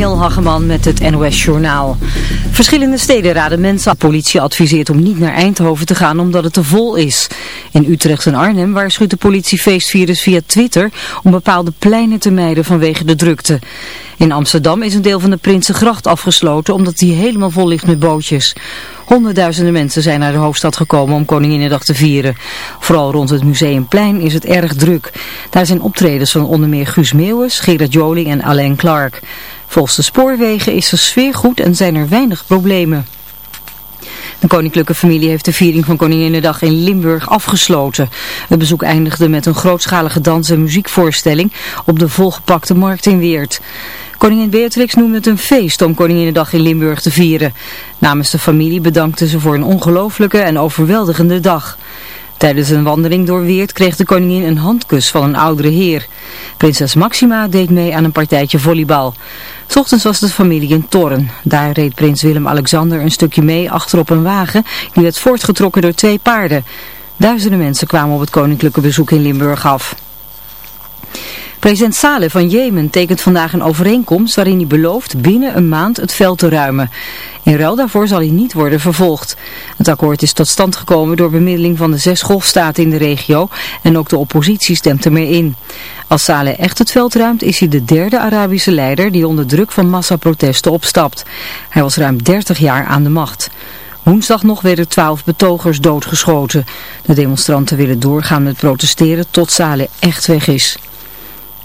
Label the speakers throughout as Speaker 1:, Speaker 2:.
Speaker 1: Mariel Hageman met het NOS Journaal. Verschillende steden raden mensen. Politie adviseert om niet naar Eindhoven te gaan omdat het te vol is. In Utrecht en Arnhem waarschuwt de politie feestvirus via Twitter om bepaalde pleinen te mijden vanwege de drukte. In Amsterdam is een deel van de Prinsengracht afgesloten omdat die helemaal vol ligt met bootjes. Honderdduizenden mensen zijn naar de hoofdstad gekomen om Koninginnedag te vieren. Vooral rond het Museumplein is het erg druk. Daar zijn optredens van onder meer Guus Meeuwis, Gerard Joling en Alain Clark. Volgens de spoorwegen is de sfeer goed en zijn er weinig problemen. De koninklijke familie heeft de viering van Koninginnedag in Limburg afgesloten. Het bezoek eindigde met een grootschalige dans- en muziekvoorstelling op de volgepakte markt in Weert. Koningin Beatrix noemde het een feest om Koninginnedag in Limburg te vieren. Namens de familie bedankte ze voor een ongelooflijke en overweldigende dag. Tijdens een wandeling door Weert kreeg de koningin een handkus van een oudere heer. Prinses Maxima deed mee aan een partijtje volleybal. Ochtends was de familie in Torren. Daar reed prins Willem-Alexander een stukje mee achter op een wagen die werd voortgetrokken door twee paarden. Duizenden mensen kwamen op het koninklijke bezoek in Limburg af. President Saleh van Jemen tekent vandaag een overeenkomst waarin hij belooft binnen een maand het veld te ruimen. In ruil daarvoor zal hij niet worden vervolgd. Het akkoord is tot stand gekomen door bemiddeling van de zes golfstaten in de regio en ook de oppositie stemt er mee in. Als Saleh echt het veld ruimt is hij de derde Arabische leider die onder druk van massaprotesten opstapt. Hij was ruim 30 jaar aan de macht. Woensdag nog werden twaalf betogers doodgeschoten. De demonstranten willen doorgaan met protesteren tot Saleh echt weg is.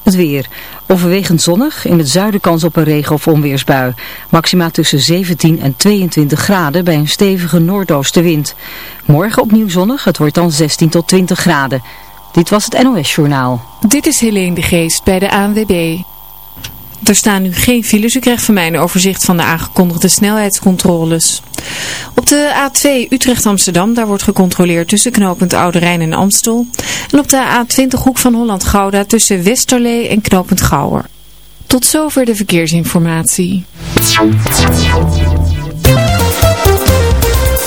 Speaker 1: Het weer. Overwegend zonnig. In het zuiden kans op een regen- of onweersbui. Maxima tussen 17 en 22 graden bij een stevige noordoostenwind. Morgen opnieuw zonnig. Het wordt dan 16 tot 20 graden. Dit was het NOS Journaal.
Speaker 2: Dit is Helene de Geest bij de ANWB. Er staan nu geen files. U krijgt van mij een overzicht van de aangekondigde snelheidscontroles. Op de A2 Utrecht-Amsterdam, daar wordt gecontroleerd tussen knooppunt Oude Rijn en Amstel. En op de A20 Hoek van Holland-Gouda tussen Westerlee en knooppunt Gouwer. Tot zover de verkeersinformatie.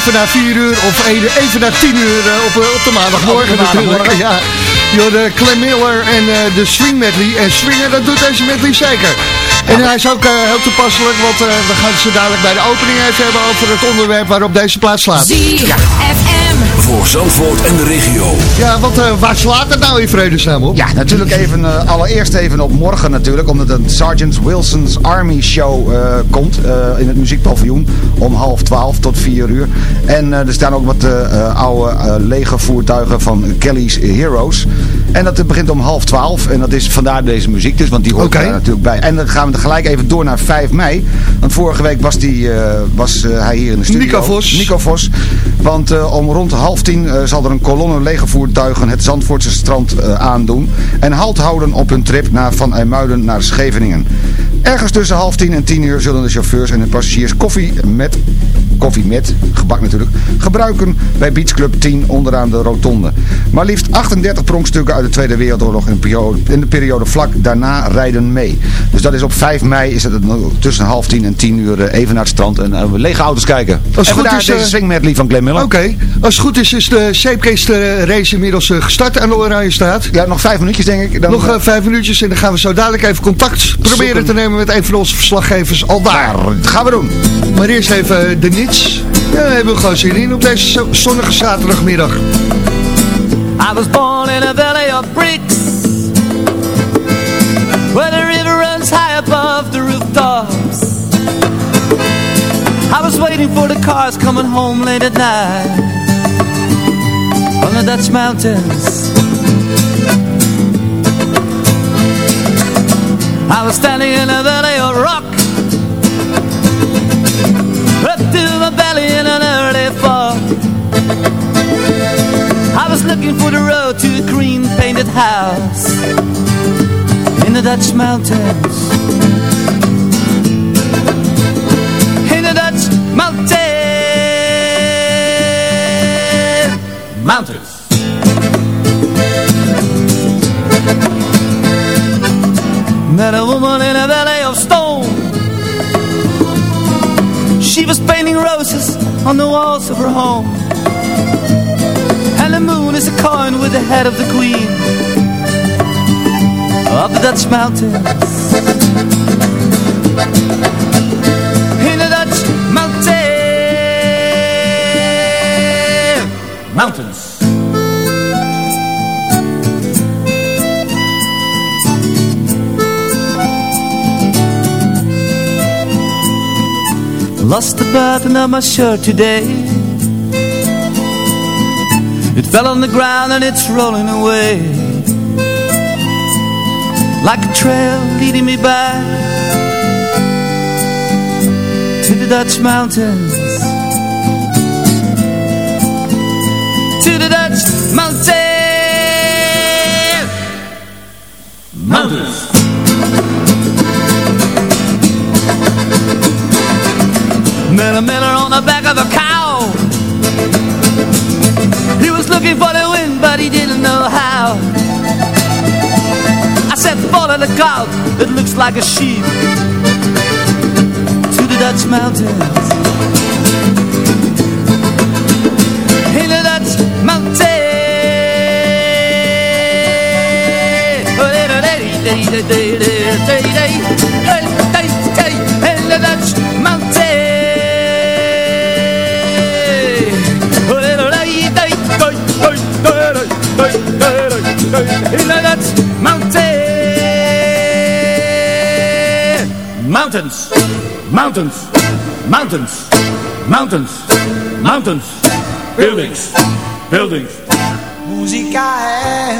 Speaker 3: Even na 4 uur of even, na 10 uur uh, op, op de maandagmorgen natuurlijk. Ja. de Clem Miller en uh, de Swing Medley. En swingen, dat doet deze medley zeker. En hij is ook heel toepasselijk, want we gaan zo dadelijk bij de opening even hebben over het onderwerp waarop deze plaats slaat.
Speaker 4: Ja. Voor Zandvoort en de regio.
Speaker 3: Ja, want waar slaat het nou in vredesnaam op?
Speaker 5: Ja, natuurlijk even, allereerst even op morgen natuurlijk, omdat een Sergeant Wilson's Army Show komt in het muziekpaviljoen om half twaalf tot vier uur. En er staan ook wat oude lege voertuigen van Kelly's Heroes. En dat begint om half twaalf. En dat is vandaar deze muziek dus, want die hoort okay. daar natuurlijk bij. En dan gaan we gelijk even door naar 5 mei. Want vorige week was, die, uh, was uh, hij hier in de studio.
Speaker 3: Nico Vos.
Speaker 5: Nico Vos. Want uh, om rond half tien zal er een kolonne legervoertuigen het Zandvoortse strand aandoen. En halt houden op hun trip naar Van IJmuiden naar Scheveningen. Ergens tussen half tien en tien uur zullen de chauffeurs en de passagiers koffie met koffie met, gebak natuurlijk, gebruiken bij Beach Club 10 onderaan de rotonde. Maar liefst 38 pronkstukken uit de Tweede Wereldoorlog in de periode, in de periode vlak daarna rijden mee. Dus dat is op 5 mei is het tussen half 10 en 10 uur eh, even naar het strand en uh, lege auto's kijken.
Speaker 3: Als
Speaker 5: en
Speaker 3: goed
Speaker 5: daar
Speaker 3: is,
Speaker 5: deze uh, swing medley van Glenn Miller.
Speaker 3: Oké, als het goed is is de Zeepgeest race inmiddels gestart aan de Oranje staat.
Speaker 5: Ja, nog vijf minuutjes denk ik.
Speaker 3: Dan, nog vijf minuutjes en dan gaan we zo dadelijk even contact proberen te nemen met een van onze verslaggevers al daar.
Speaker 5: Dat gaan we doen.
Speaker 3: Maar eerst even de Ja, hebben we gewoon zin in op deze zonnige zaterdagmiddag. I was born in a valley of bricks Where the river runs high above the rooftops. I was waiting for the cars coming home late at night On the Dutch mountains. I was standing in a valley of rock in an early fall. I was looking for the road to a green painted house In the Dutch mountains. In the Dutch mountains. Mountains. Met a woman in a valley of stone She was painting roses on the walls of her home. And the moon is a coin with the head of the queen. Of the Dutch mountains. In the Dutch mountains Mountains Lost the button of my shirt today. It fell on the ground and it's rolling away. Like a trail leading me back To the Dutch mountains. To the Dutch mountains He for the wind but he didn't know how I said follow the cloud, it looks like a sheep To the Dutch mountains In the Dutch mountains In the Dutch Dutch mountain. Mountains, mountains, mountains, mountains, mountains, buildings, buildings.
Speaker 6: Musica è.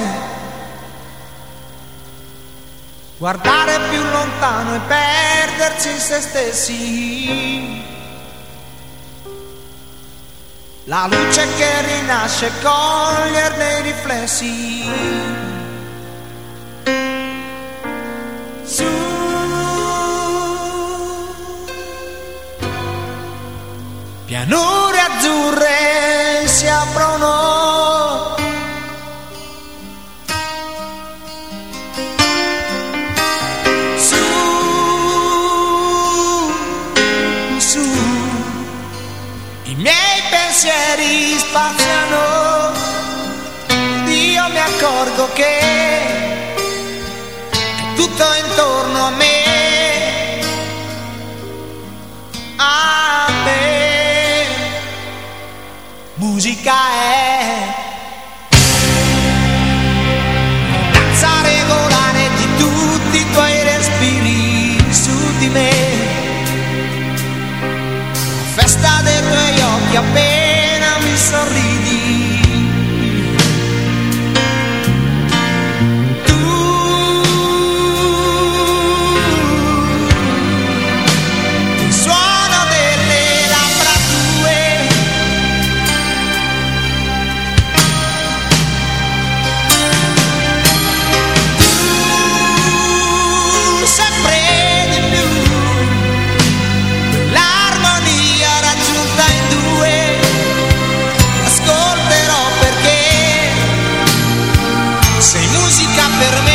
Speaker 6: Guardare più lontano e perdersi in se stessi. La luce che rinasce, coglierne i riflessi. Su. Pianure azzurre spaziano, io mi accorgo che tutto intorno a me. A me. Musica è danza regolare di tutti i tuoi respiri su di me. enfermedad.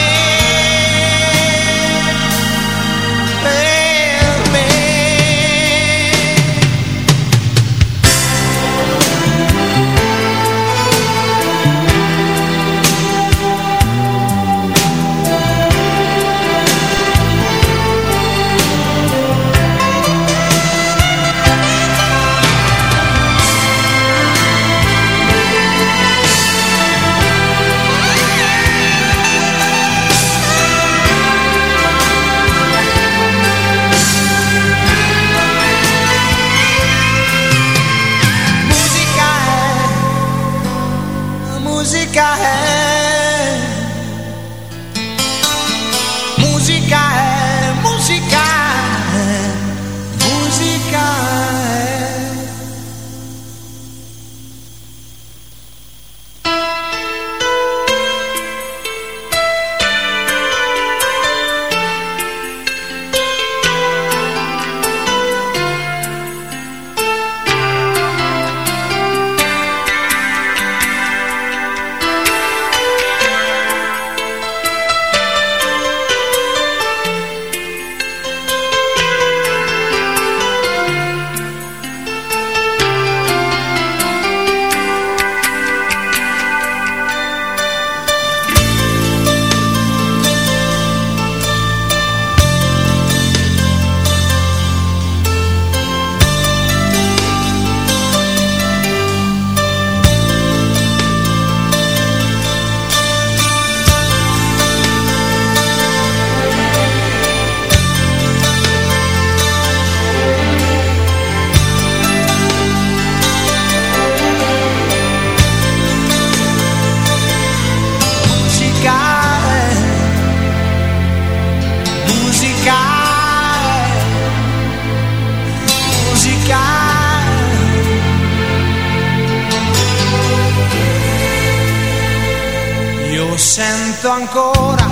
Speaker 6: ancora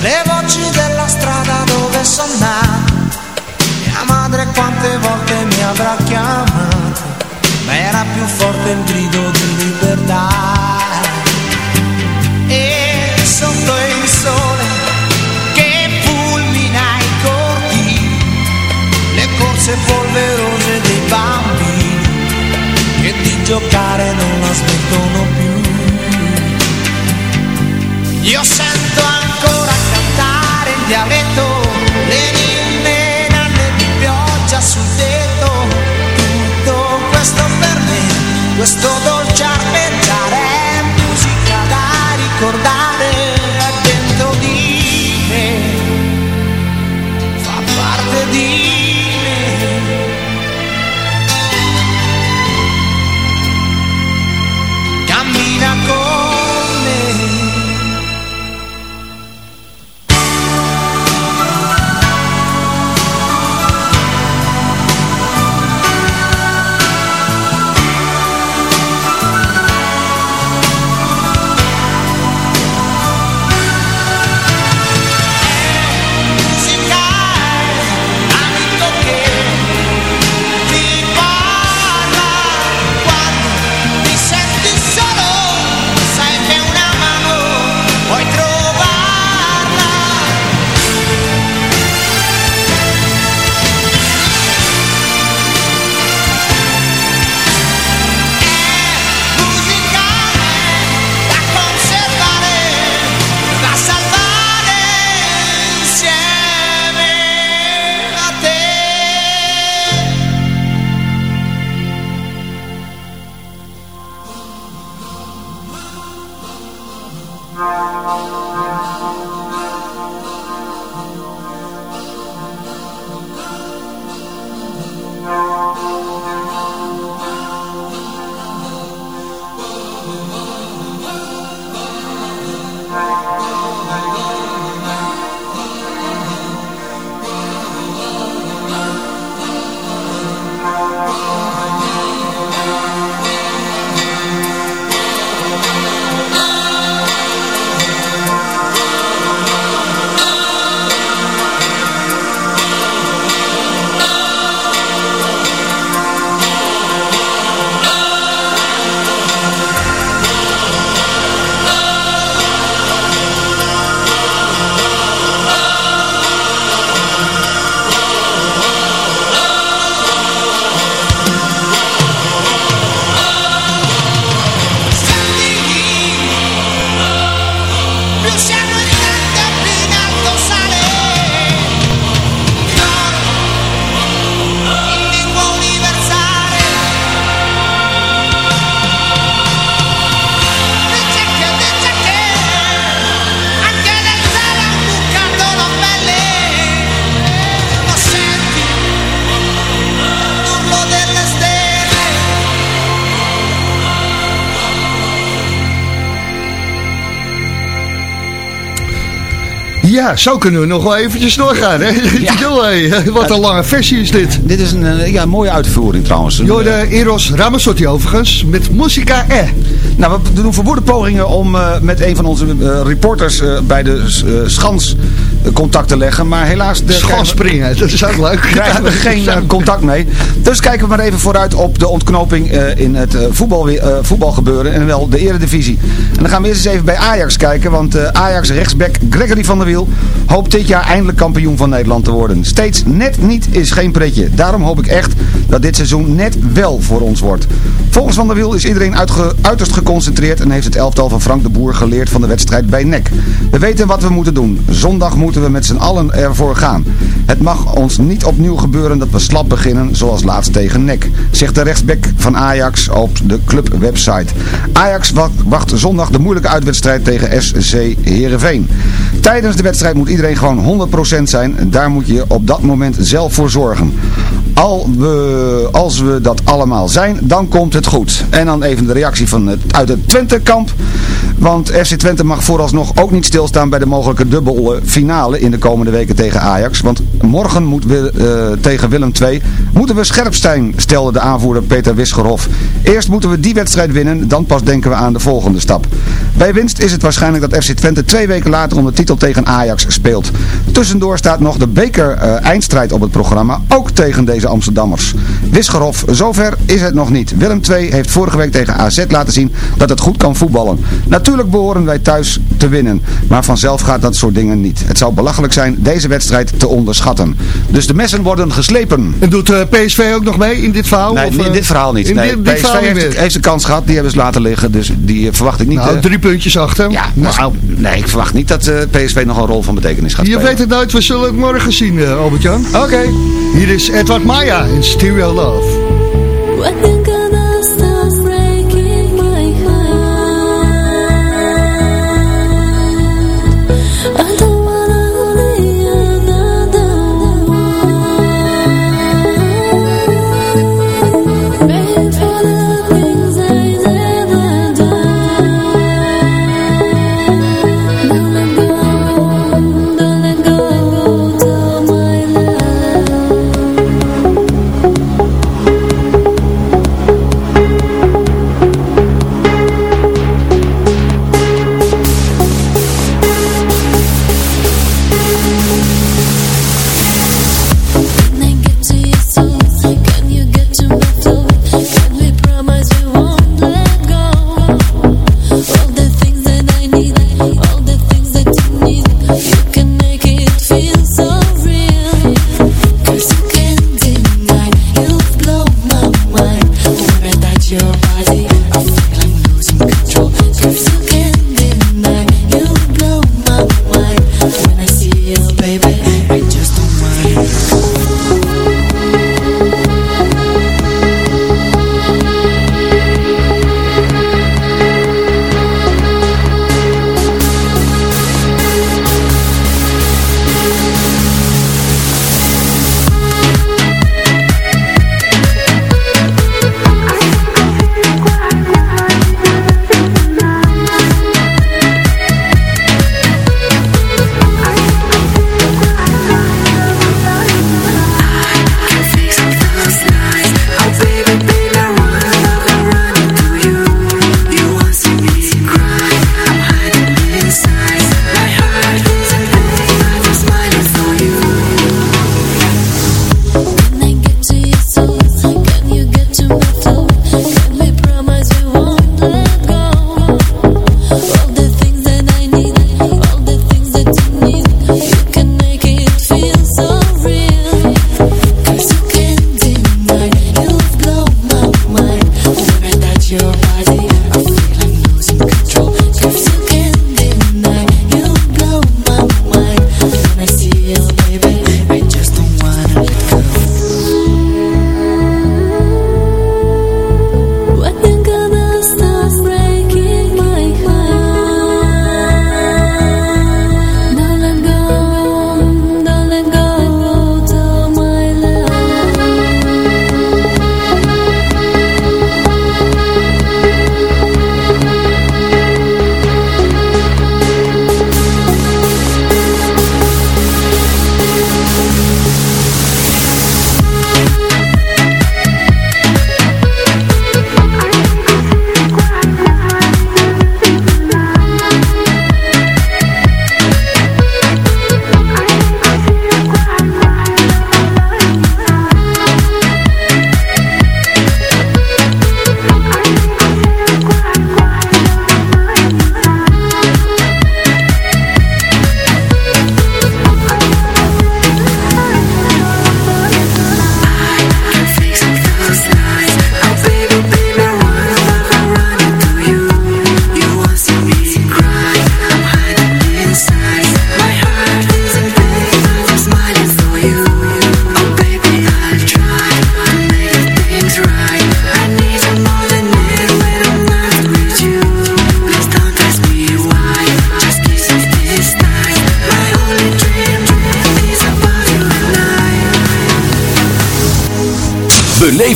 Speaker 6: le voci della strada dove sono nato. Mia madre quante volte mi avrà chiamato, ma era più forte il grido nuestro
Speaker 7: Ja, zo kunnen we nog wel eventjes doorgaan. Hè? Ja. Wat een lange versie is dit.
Speaker 5: Dit is een eh, ja, mooie uitvoering trouwens.
Speaker 7: Jorde Eros Ramazzotti overigens, met Musica E.
Speaker 5: Nou, we doen verwoede pogingen om uh, met een van onze uh, reporters uh, bij de Schans contact te leggen. Maar helaas... De
Speaker 7: Schanspringen, dat is ook leuk.
Speaker 5: Krijgen we geen contact mee. Dus kijken we maar even vooruit op de ontknoping in het voetbal, voetbalgebeuren. En wel de eredivisie. En dan gaan we eerst eens even bij Ajax kijken. Want Ajax rechtsback Gregory van der Wiel hoopt dit jaar eindelijk kampioen van Nederland te worden. Steeds net niet is geen pretje. Daarom hoop ik echt dat dit seizoen net wel voor ons wordt. Volgens Van der Wiel is iedereen uitge uiterst geconcentreerd en heeft het elftal van Frank de Boer geleerd van de wedstrijd bij NEC. We weten wat we moeten doen. Zondag moeten we met z'n allen ervoor gaan. Het mag ons niet opnieuw gebeuren dat we slap beginnen zoals laatst tegen NEC, zegt de rechtsback van Ajax op de clubwebsite. Ajax wacht zondag de moeilijke uitwedstrijd tegen SC Heerenveen. Tijdens de wedstrijd moet iedereen gewoon 100% zijn. Daar moet je op dat moment zelf voor zorgen. Al we, als we dat allemaal zijn, dan komt het goed. En dan even de reactie van het, uit het Twente-kamp. Want FC Twente mag vooralsnog ook niet stilstaan bij de mogelijke dubbele finale in de komende weken tegen Ajax. Want morgen moet we, uh, tegen Willem II moeten we scherp zijn, stelde de aanvoerder Peter Wisgerhof. Eerst moeten we die wedstrijd winnen, dan pas denken we aan de volgende stap. Bij winst is het waarschijnlijk dat FC Twente twee weken later om de titel tegen Ajax speelt. Tussendoor staat nog de beker uh, eindstrijd op het programma, ook tegen deze Amsterdammers. Wisgerhof, zover is het nog niet. Willem II heeft vorige week tegen AZ laten zien dat het goed kan voetballen. Natuurlijk behoren wij thuis te winnen, maar vanzelf gaat dat soort dingen niet. Het zou belachelijk zijn deze wedstrijd te onderschatten. Dus de messen worden geslepen.
Speaker 7: En doet uh, PSV ook nog mee in dit verhaal?
Speaker 5: Nee,
Speaker 7: of,
Speaker 5: in
Speaker 7: uh,
Speaker 5: dit verhaal niet.
Speaker 7: in
Speaker 5: Nee,
Speaker 7: dit- dit
Speaker 5: PSV
Speaker 7: verhaal
Speaker 5: heeft, heeft zijn kans gehad, die hebben ze laten liggen. Dus die eh, verwacht ik niet.
Speaker 7: Nou,
Speaker 5: eh,
Speaker 7: drie puntjes achter.
Speaker 5: ja,
Speaker 7: Nou,
Speaker 5: nee, ik verwacht niet dat eh, PSV nog een rol van betekenis gaat
Speaker 7: je
Speaker 5: spelen.
Speaker 7: weet het nooit, we zullen het morgen zien, eh, Albert-Jan.
Speaker 5: Oké.
Speaker 7: Hier is Edward Maya in Stereo Love.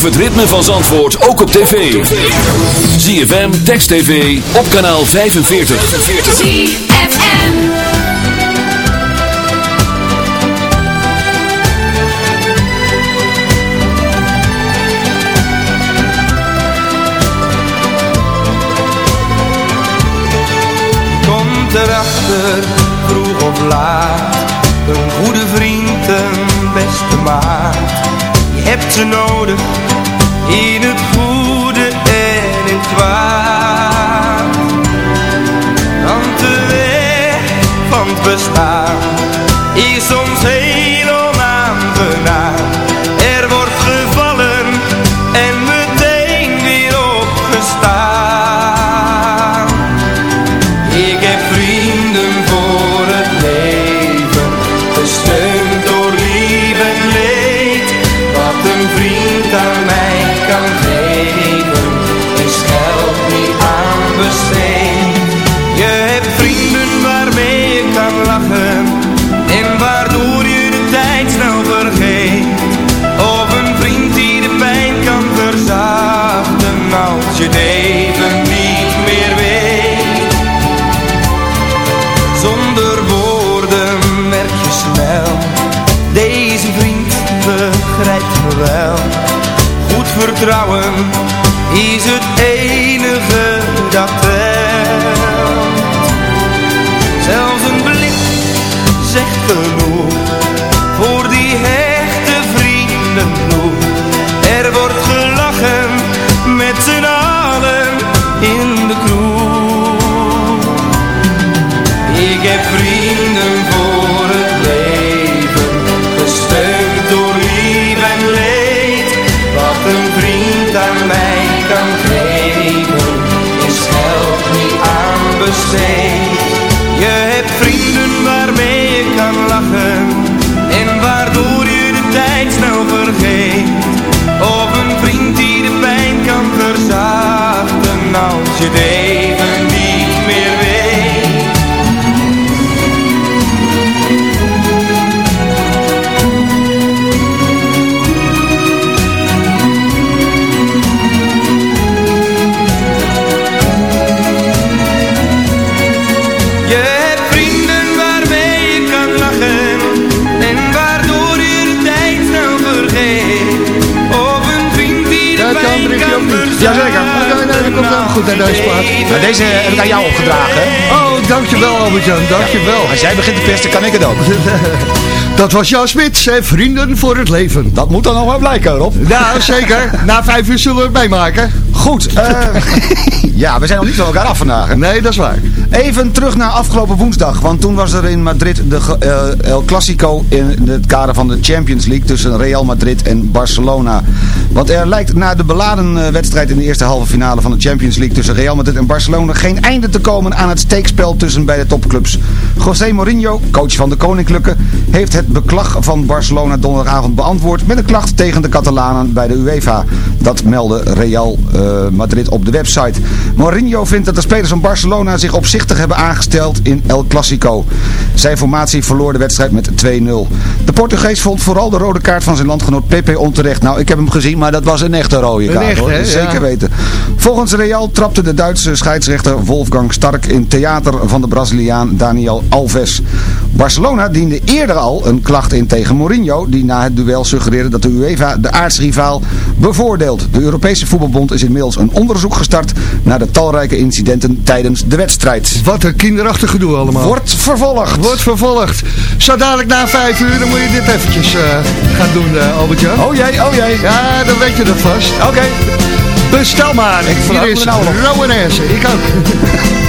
Speaker 4: Het ritme van Zandvoort ook op tv. ZFM, Text TV, op kanaal 45.
Speaker 8: ZFM.
Speaker 9: komt erachter, vroeg of laat. Een goede vriend, een beste maat. Je hebt ze nodig, in het goede
Speaker 10: Jazeker. Dat komt helemaal goed aan deze plaat.
Speaker 5: Nou, deze heb ik aan jou opgedragen.
Speaker 10: Oh, dankjewel Albert-Jan, dankjewel.
Speaker 5: Als jij begint te pesten, kan ik het ook.
Speaker 10: Dat was Jan Smits, hè, Vrienden voor het Leven.
Speaker 5: Dat moet dan nog wel blijken, Rob.
Speaker 10: Nou, zeker. Na vijf uur zullen we het meemaken.
Speaker 5: Goed. eh, ja, we zijn nog niet van elkaar af vandaag. hè?
Speaker 10: Nee, dat is waar.
Speaker 5: Even terug naar afgelopen woensdag. Want toen was er in Madrid de eh, El Clasico in het kader van de Champions League tussen Real Madrid en Barcelona. Want er lijkt na de beladen eh, wedstrijd in de eerste halve finale van de Champions League tussen Real Madrid en Barcelona geen einde te komen aan het steekspel tussen beide topclubs. José Mourinho, coach van de Koninklijke, heeft het beklag van Barcelona donderdagavond beantwoord met een klacht tegen de Catalanen bij de UEFA. Dat meldde Real eh, Madrid op de website. Mourinho vindt dat de spelers van Barcelona zich hebben aangesteld in El Clasico. Zijn formatie verloor de wedstrijd met 2-0. De Portugees vond vooral de rode kaart van zijn landgenoot Pepe onterecht. Nou, ik heb hem gezien, maar dat was een echte rode kaart. hoor.
Speaker 10: hè?
Speaker 5: Zeker
Speaker 10: Ja.
Speaker 5: weten. Volgens Real trapte de Duitse scheidsrechter Wolfgang Stark in theater van de Braziliaan Daniel Alves. Barcelona diende eerder al een klacht in tegen Mourinho, die na het duel suggereerde dat de UEFA de aartsrivaal bevoordeelt. De Europese Voetbalbond is inmiddels een onderzoek gestart naar de talrijke incidenten tijdens de wedstrijd.
Speaker 10: Wat een kinderachtig gedoe allemaal.
Speaker 5: Wordt vervolgd.
Speaker 10: Wordt vervolgd. Zo dadelijk na vijf uur, dan moet je dit eventjes eh, gaan doen, eh Albert-Jan.
Speaker 5: Oh jee, oh jee.
Speaker 10: Ja, dan weet je dat vast.
Speaker 5: Oké.
Speaker 10: Bestel maar.
Speaker 5: Ik
Speaker 10: Hier is
Speaker 5: nou.
Speaker 10: Rowanesse. Ik ook.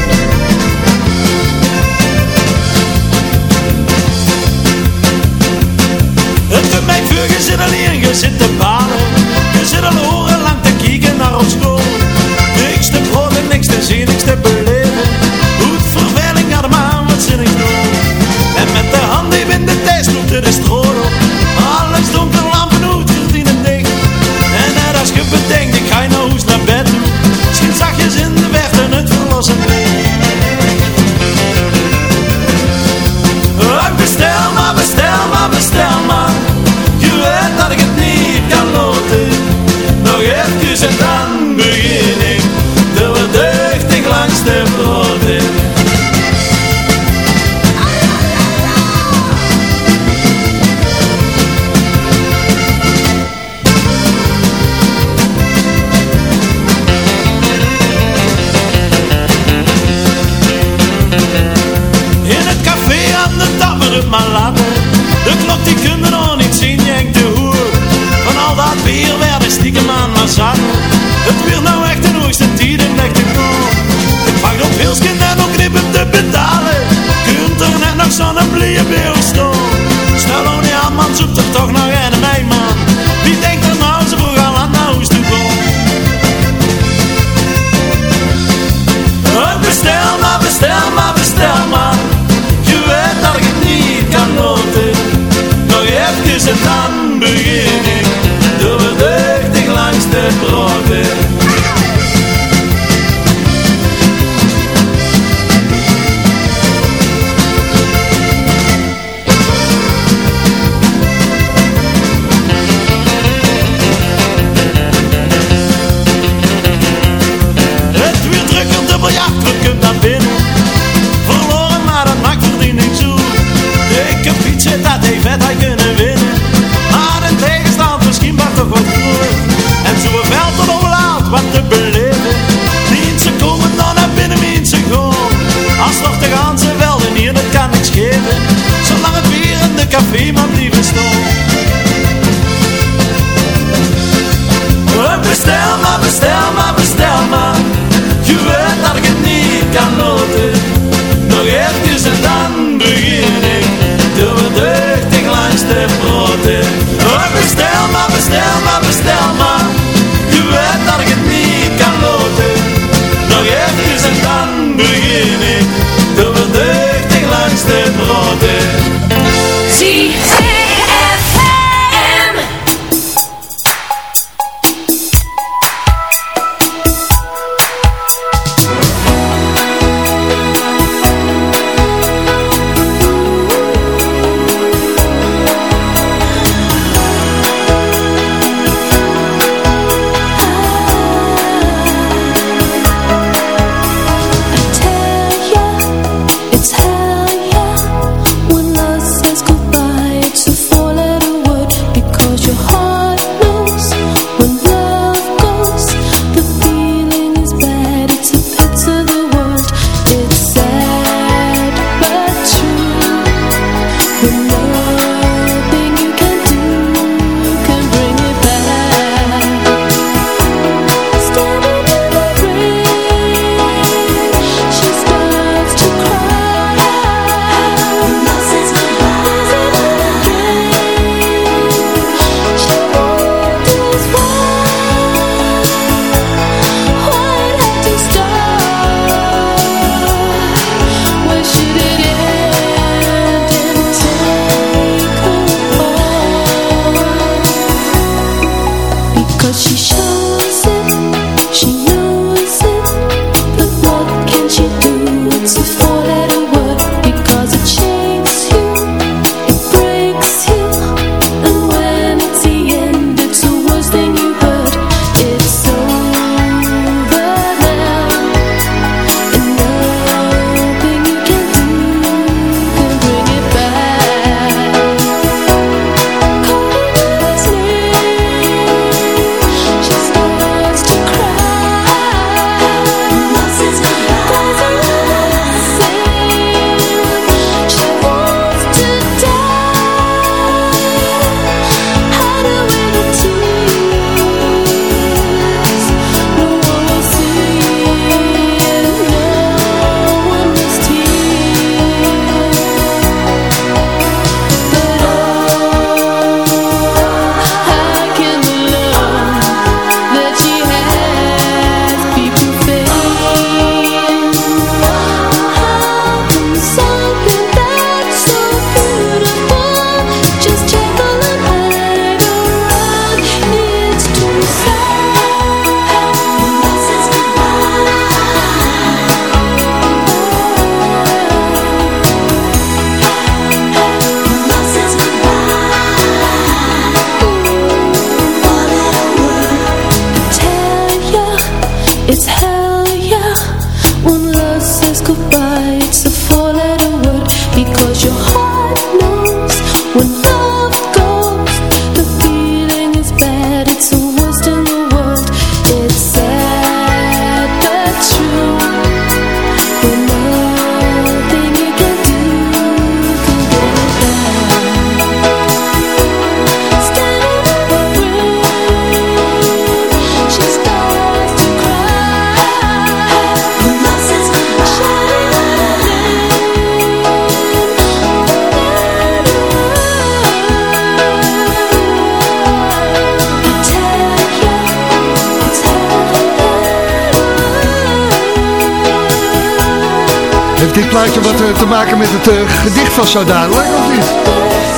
Speaker 7: plaatje wat eh, te maken met het eh, gedicht van zo leuk of niet?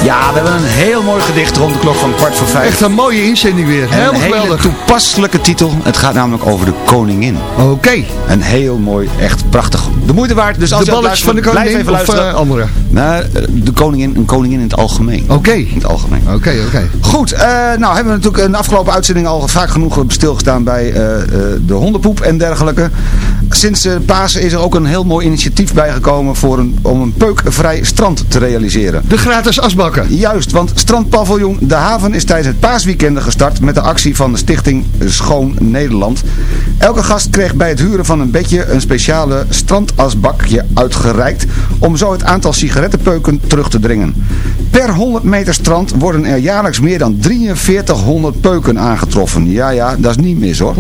Speaker 5: Ja, we hebben een heel mooi gedicht rond de klok van kwart voor vijf.
Speaker 7: Echt een mooie inzending weer.
Speaker 5: En
Speaker 7: Helemaal geweldig.
Speaker 5: Toepasselijke titel. Het gaat namelijk over de koningin.
Speaker 7: Oké.
Speaker 5: Een heel mooi, echt prachtig. De moeite waard. Dus als
Speaker 7: de balletjes van de koningin
Speaker 5: luisteren.
Speaker 7: Of, andere.
Speaker 5: Nou, eh, de koningin, een koningin in het algemeen.
Speaker 7: Oké.
Speaker 5: In het algemeen.
Speaker 7: Oké, oké.
Speaker 5: Goed, eh, nou hebben we natuurlijk in de afgelopen uitzending al vaak genoeg stilgestaan bij eh, eh, de hondenpoep en dergelijke. Sinds uh, Pasen is er ook een heel mooi initiatief bijgekomen voor een, om een peukvrij strand te realiseren.
Speaker 7: De gratis asbakken.
Speaker 5: Juist, want strandpaviljoen De Haven is tijdens het paasweekend gestart met de actie van de stichting Schoon Nederland. Elke gast kreeg bij het huren van een bedje een speciale strandasbakje uitgereikt om zo het aantal sigarettenpeuken terug te dringen. Per 100 meter strand worden er jaarlijks meer dan 4300 peuken aangetroffen. Ja, ja, dat is niet mis hoor.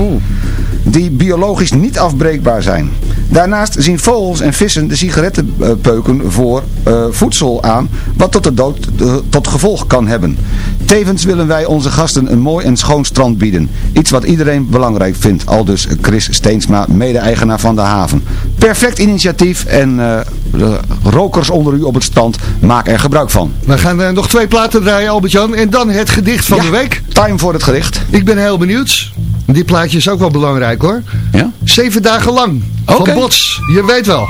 Speaker 5: Die biologisch niet afbreekbaar zijn. Daarnaast zien vogels en vissen de sigarettenpeuken voor uh, voedsel aan, wat tot de dood uh, tot gevolg kan hebben. Tevens willen wij onze gasten een mooi en schoon strand bieden. Iets wat iedereen belangrijk vindt. Al dus Chris Steensma, mede-eigenaar van de haven. Perfect initiatief en uh, rokers onder u op het stand, maak er gebruik van.
Speaker 7: We gaan uh, nog twee platen draaien, Albert-Jan. En dan het gedicht van
Speaker 5: ja,
Speaker 7: de week.
Speaker 5: Time voor het gedicht.
Speaker 7: Ik ben heel benieuwd. Die plaatje is ook wel belangrijk hoor.
Speaker 5: Ja?
Speaker 7: Zeven dagen lang.
Speaker 5: Okay.
Speaker 7: Van Bots. Je weet wel.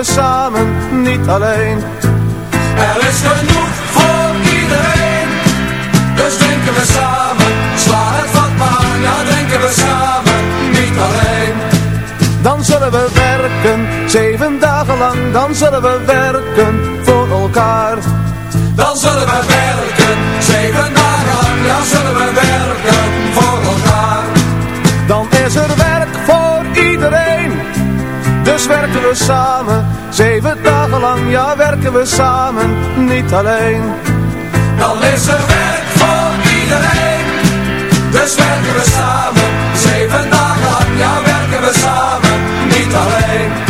Speaker 11: We samen, niet alleen.
Speaker 12: Er is genoeg voor iedereen. Dus drinken we samen, sla het vat maar. Ja, drinken we samen, niet alleen.
Speaker 11: Dan zullen we werken, zeven dagen lang, dan zullen we werken voor elkaar.
Speaker 12: Dan zullen we werken, zeven dagen lang, dan zullen we werken voor elkaar.
Speaker 11: Dan is er werk voor iedereen, dus werken we samen, zeven dagen lang, ja werken we samen, niet alleen.
Speaker 12: Dan is er werk voor iedereen, dus werken we samen, zeven dagen lang, ja werken we samen niet alleen.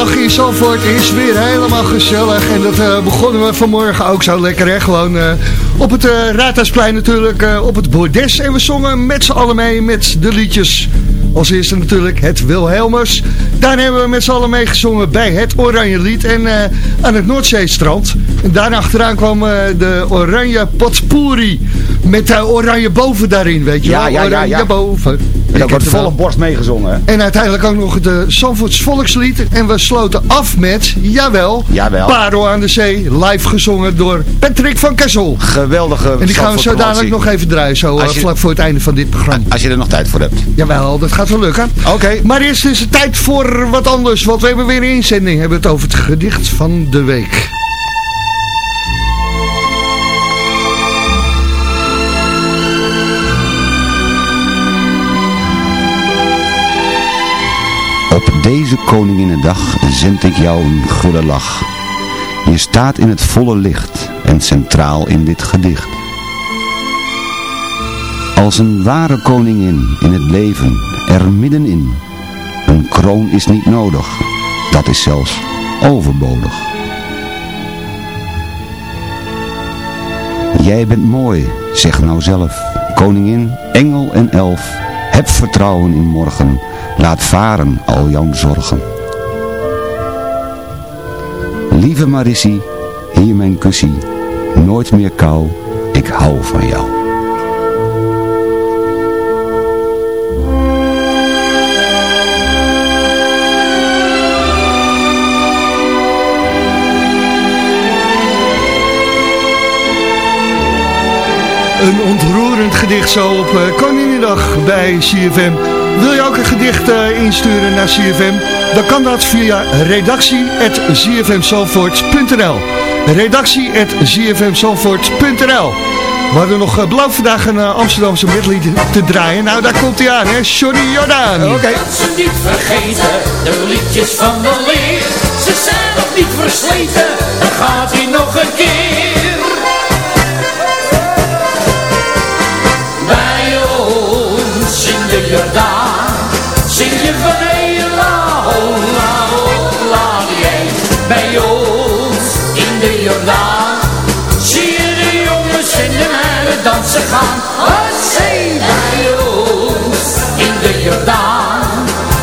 Speaker 7: Koninginnedag in Zandvoort is weer helemaal gezellig. En dat eh, begonnen we vanmorgen ook zo lekker, hè? Gewoon eh, op het uh, Raadhuisplein natuurlijk, op het Bordes. En we zongen met z'n allen mee met de liedjes. Als eerste natuurlijk het Wilhelmus. Daar hebben we met z'n allen mee gezongen bij het Oranje Lied. En aan het Noordzeestrand. En daarna achteraan kwam de Oranje Potpourri. Met de oranje boven daarin, weet je
Speaker 5: ja,
Speaker 7: wel?
Speaker 5: Ja,
Speaker 7: oranje
Speaker 5: ja, ja.
Speaker 7: boven.
Speaker 5: En ook wordt volle borst meegezongen. Hè?
Speaker 7: En uiteindelijk ook nog de Zandvoorts Volkslied. En we sloten af met, jawel,
Speaker 5: jawel.
Speaker 7: Parel aan de Zee. Live gezongen door Patrick van Kessel.
Speaker 5: Geweldige
Speaker 7: En die gaan we zo dadelijk nog even draaien. Zo uh, vlak voor het einde van dit programma.
Speaker 5: Als je er nog tijd voor hebt.
Speaker 7: Jawel, dat gaat wel lukken.
Speaker 5: Oké. Okay.
Speaker 7: Maar eerst is het tijd voor wat anders. Want we hebben weer een inzending. We hebben het over het gedicht van de week.
Speaker 5: Deze Koninginnedag zend ik jou een gulle lach. Je staat in het volle licht en centraal in dit gedicht. Als een ware koningin in het leven, er middenin. Een kroon is niet nodig, dat is zelfs overbodig. Jij bent mooi, zeg nou zelf, koningin, engel en elf. Heb vertrouwen in morgen Laat varen al jouw zorgen. Lieve Marissie, hier mijn kussie. Nooit meer kou, ik hou van jou.
Speaker 7: Een ontroerend gedicht zo op uh, Koninginnedag bij CFM. Wil je ook een gedicht uh, insturen naar CFM? Dan kan dat via redactie.zfmzalvoort.nl redactie.zfmzalvoort.nl We hadden nog uh, beloofd vandaag een uh, Amsterdamse medley te draaien. Nou, daar komt hij aan, hè? Johnny Jordaan.
Speaker 13: Oké. Ze niet vergeten, de liedjes van de leer. Ze zijn nog niet versleten, nog een keer. Dansen gaan. Wat zee bij ons in de Jordaan,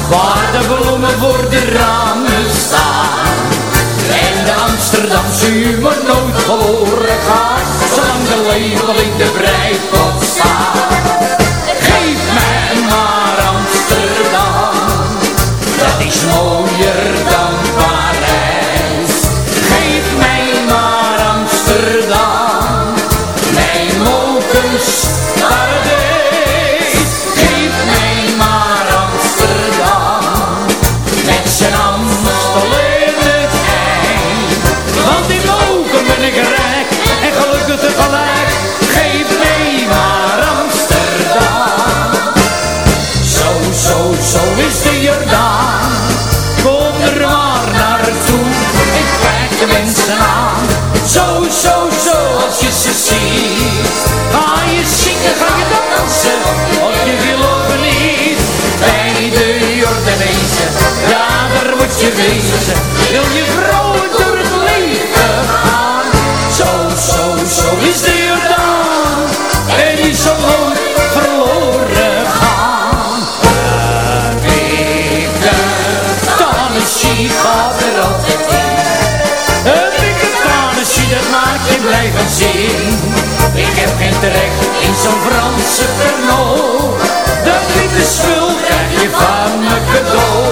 Speaker 13: waar de bloemen voor de ramen staan. En de Amsterdamse humor nooit verloren gaat, zolang de lepel in de breipot staat. Peace. Trek in zo'n Franse Pernod. Dat witte spul krijg je van me cadeau.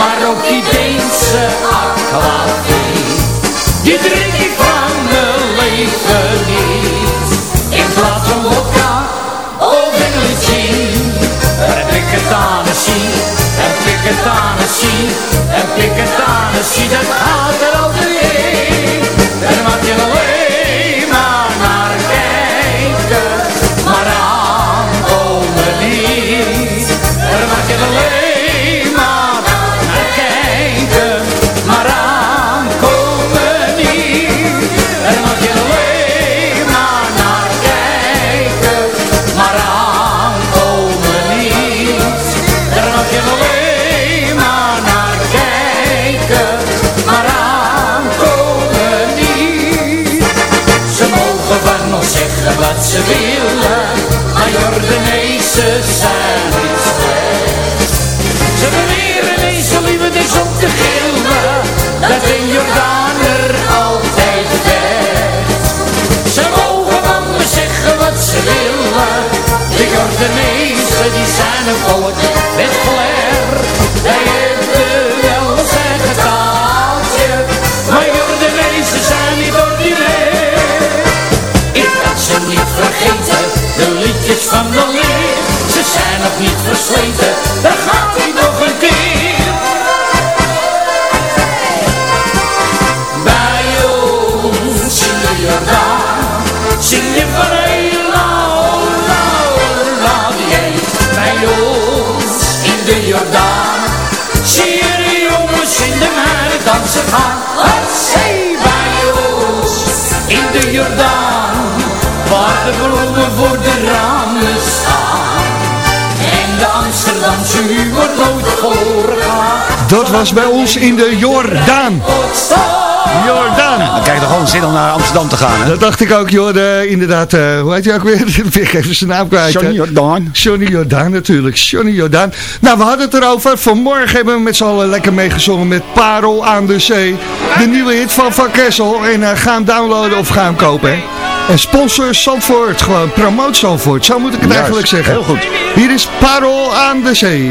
Speaker 13: Maar ook die Deense aquavit, die drink ik van mijn leven niet. In plaats van vodka of English gin, heb ik het ik het Tennessee, heb ik het Tennessee, dat gaat er altijd in. Daar mag je ze willen, maar Jordanezen zijn niet slecht. Ze beweren deze liefde is om te gillen, dat een Jordaner altijd werd. Ze mogen van me zeggen wat ze willen, de Jordanezen die zijn een volk niet versleten,
Speaker 7: Dat was bij ons in de Jordaan. Jordaan.
Speaker 14: Dan krijg je toch gewoon zin om naar Amsterdam te gaan, hè?
Speaker 7: Dat dacht ik ook, joh. De, inderdaad, eh, hoe heet hij ook weer? Ik even zijn naam kwijt.
Speaker 14: Johnny. Jordaan.
Speaker 7: Johnny Jordaan natuurlijk. Johnny Jordaan. Nou, we hadden het erover. Vanmorgen hebben we met z'n allen lekker meegezongen met Parel aan de Zee. De nieuwe hit van Van Kessel. En eh, ga hem downloaden of ga hem kopen, hè. En sponsor Zandvoort. Gewoon promoot Zandvoort. Zo moet ik het
Speaker 14: Juist,
Speaker 7: eigenlijk zeggen.
Speaker 14: heel goed.
Speaker 7: Hier is Parel aan de Zee.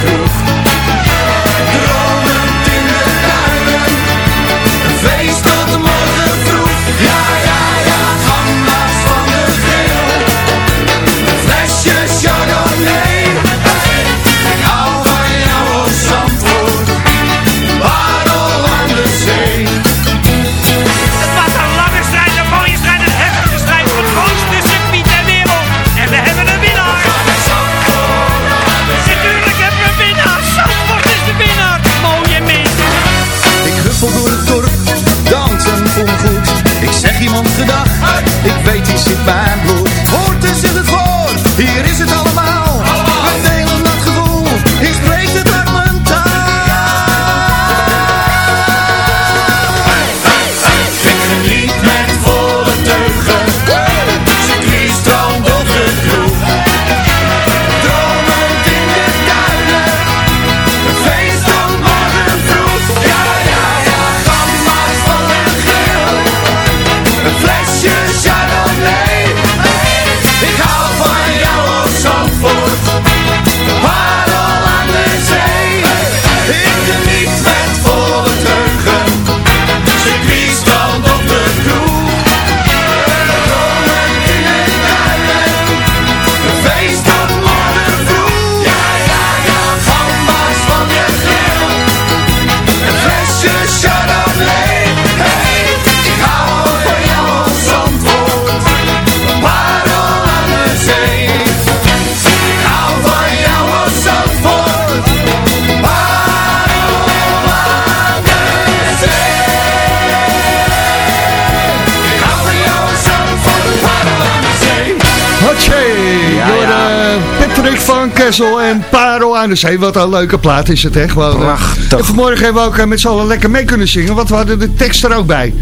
Speaker 7: En Paro aan de Zee. Wat een leuke plaat is het, hè? Gewoon, eh.
Speaker 5: Prachtig.
Speaker 7: En vanmorgen hebben we ook eh, met z'n allen lekker mee kunnen zingen, want we hadden de tekst er ook bij.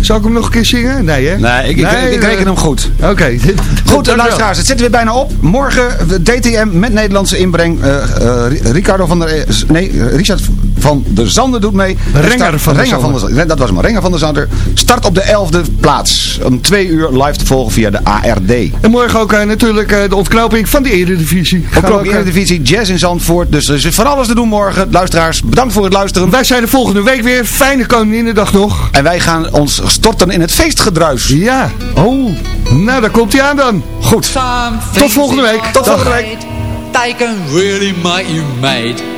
Speaker 7: Zal ik hem nog een keer zingen? Nee, hè?
Speaker 5: Nee, ik, ik, ik, ik reken
Speaker 7: eh,
Speaker 5: hem goed.
Speaker 7: Oké.
Speaker 5: Goed, de luisteraars, het zit er weer bijna op. Morgen DTM met Nederlandse inbreng. eh eh, Ricardo van der... eh, Nee, eh, Richard van der Zanden doet mee.
Speaker 7: Renger van der
Speaker 5: Renger van der Dat was hem, Renger van der Zanden. Start op de 11e plaats. Om twee uur live te volgen via de ARD.
Speaker 7: En morgen ook eh, natuurlijk eh, de ontknoping van de Eredivisie. We
Speaker 5: Ook
Speaker 7: eh,
Speaker 5: de divisie Jazz in Zandvoort. Dus er is van alles te doen morgen. Luisteraars, bedankt voor het luisteren.
Speaker 7: Wij zijn er volgende week weer. Fijne Koninginnedag nog.
Speaker 5: En wij gaan ons storten in het feestgedruis.
Speaker 7: Ja. Oh. Nou, daar komt hij aan dan.
Speaker 5: Goed.
Speaker 7: Tot volgende week.
Speaker 5: Tot volgende week.
Speaker 15: They can really make you mad.